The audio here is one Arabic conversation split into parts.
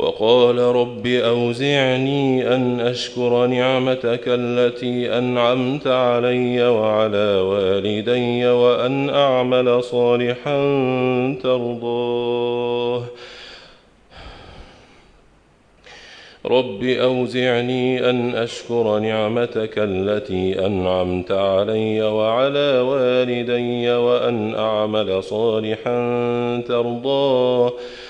وقال رب أوزعني أن أشكر نعمتك التي أنعمت علي وعلى والدي وأن أعمل صالحا ترضاه. رب أوزعني أن أشكر نعمتك التي أنعمت علي وعلى والدي وأن أعمل صالحا ترضاه.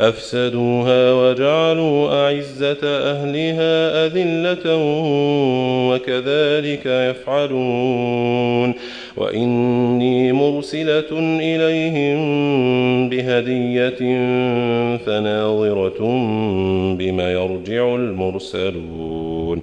أفسدوها وجعلوا أعزة أهلها أذلة وكذلك يفعلون وإني مرسلة إليهم بهدية فناظرة بما يرجع المرسلون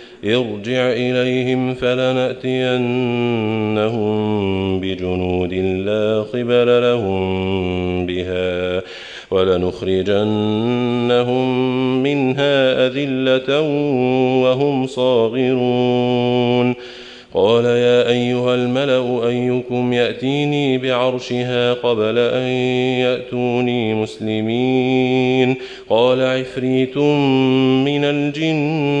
ارجع إليهم فلنأتينهم بجنود لا قبل لهم بها ولنخرجنهم منها أذلة وهم صاغرون. قال يا أيها الملأ أيكم يأتيني بعرشها قبل أن يأتوني مسلمين. قال عفريت من الجن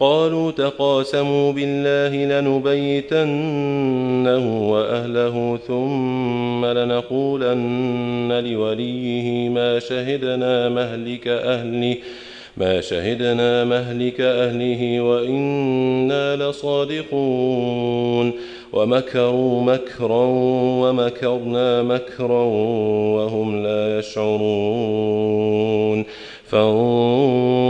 قالوا تقاسموا بالله لنبيتنه وأهله ثم لنقولن لوليه ما شهدنا مهلك أهله ما شهدنا مهلك أهله وإنا لصادقون. ومكروا مكرا ومكرنا مكرا وهم لا يشعرون. فانظر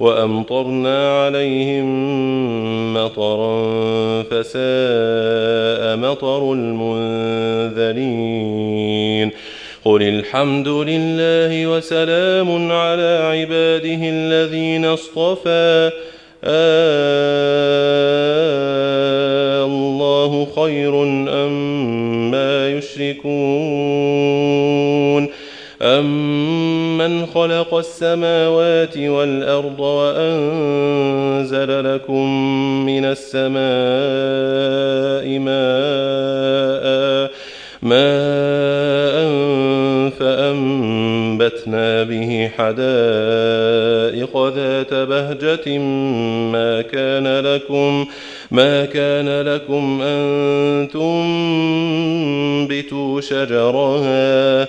وأمطرنا عليهم مطرا فساء مطر المنذرين. قل الحمد لله وسلام على عباده الذين اصطفى. آه الله خير أم ما يشركون أمن خلق السماوات والأرض وأنزل لكم من السماء ماء ماء فأنبتنا به حدائق ذات بهجة ما كان لكم ما كان لكم أن تنبتوا شجرها.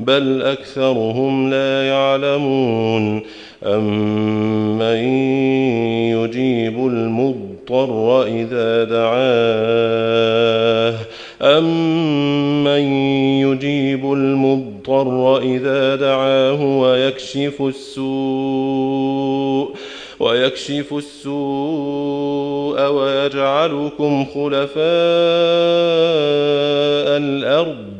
بل أكثرهم لا يعلمون. أمن يجيب المضطر إذا دعاه؟ أمن يجيب المضطر إذا دعاه ويكشف السوء ويكشف السوء ويجعلكم خلفاء الأرض؟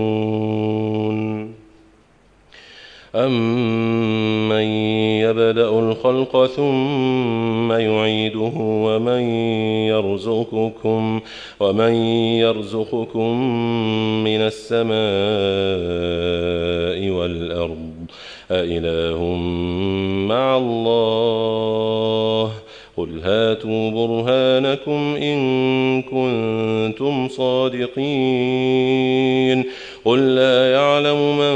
أمن يبدأ الخلق ثم يعيده ومن يرزقكم ومن يرزقكم من السماء والأرض أإله مع الله قل هاتوا برهانكم إن كنتم صادقين قل لا يعلم من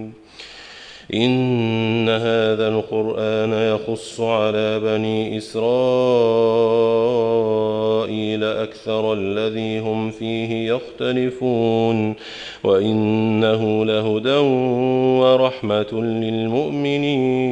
إن هذا القرآن يخص على بني إسرائيل أكثر الذي هم فيه يختلفون وإنه لهدى ورحمة للمؤمنين.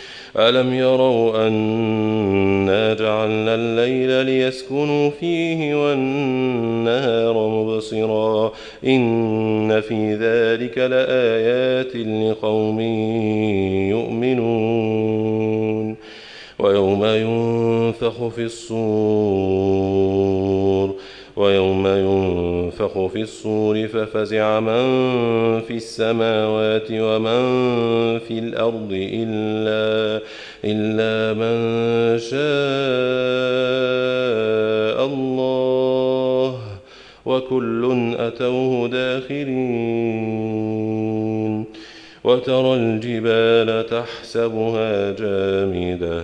ألم يروا أنا جعلنا الليل ليسكنوا فيه والنهار مبصرا إن في ذلك لآيات لقوم يؤمنون ويوم ينفخ في الصور ويوم ينفخ في الصور ففزع من في السماوات ومن في الأرض إلا, إلا من شاء الله وكل أتوه داخرين وترى الجبال تحسبها جامدة